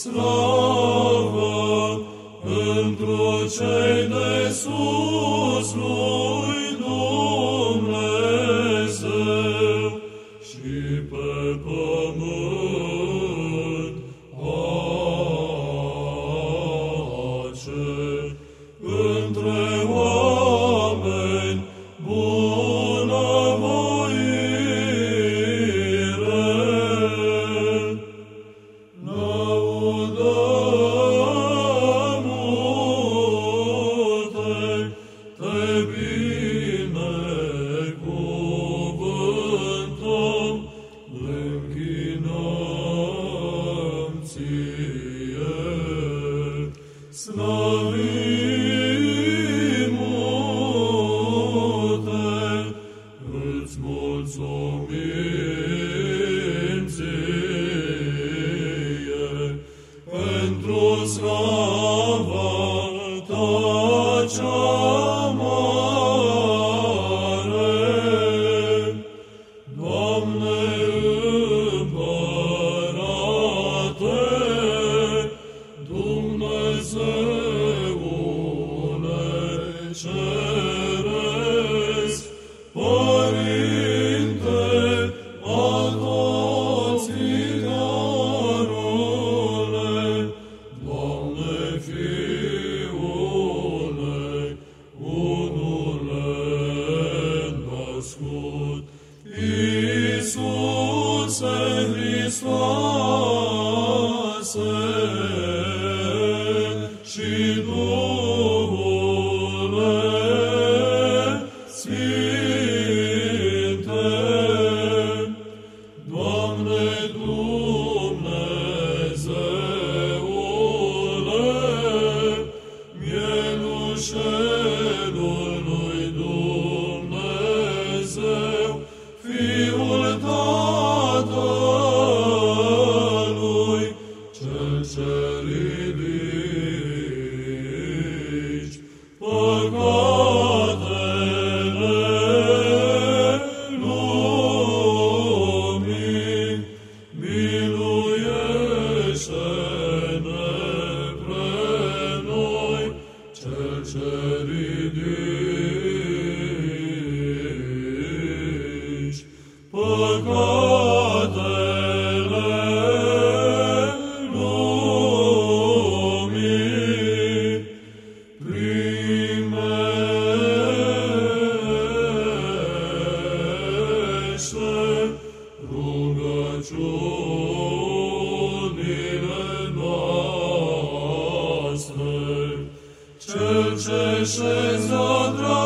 slavă într-o cer. Ție. Cel ce șeza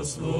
us, Lord.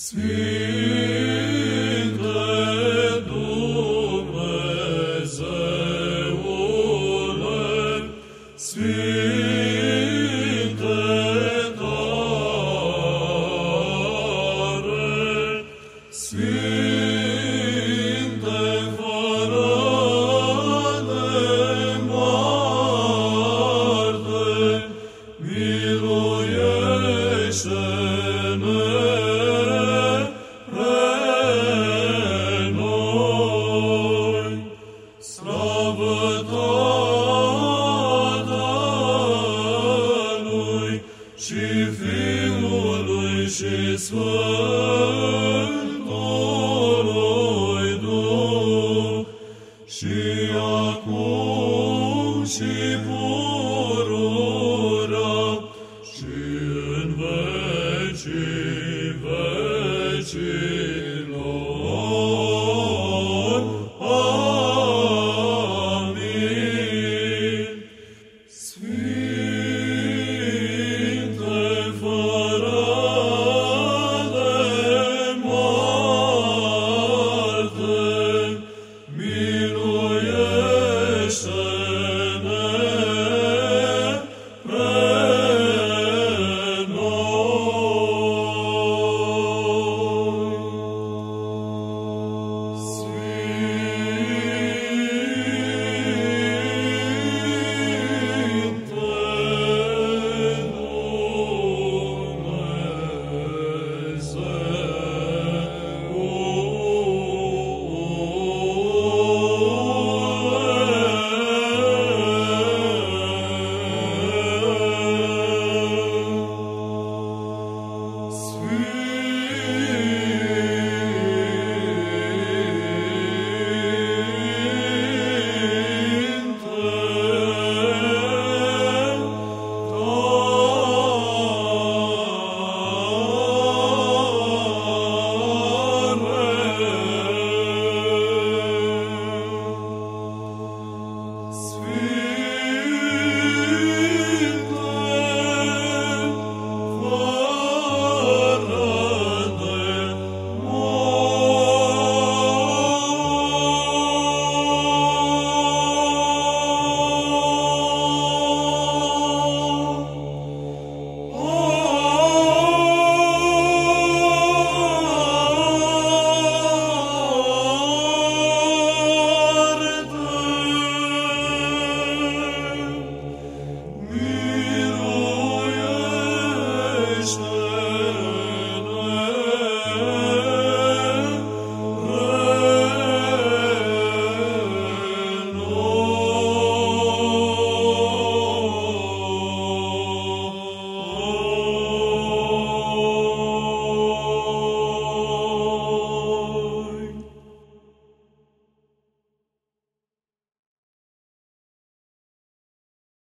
Sfinte Oh.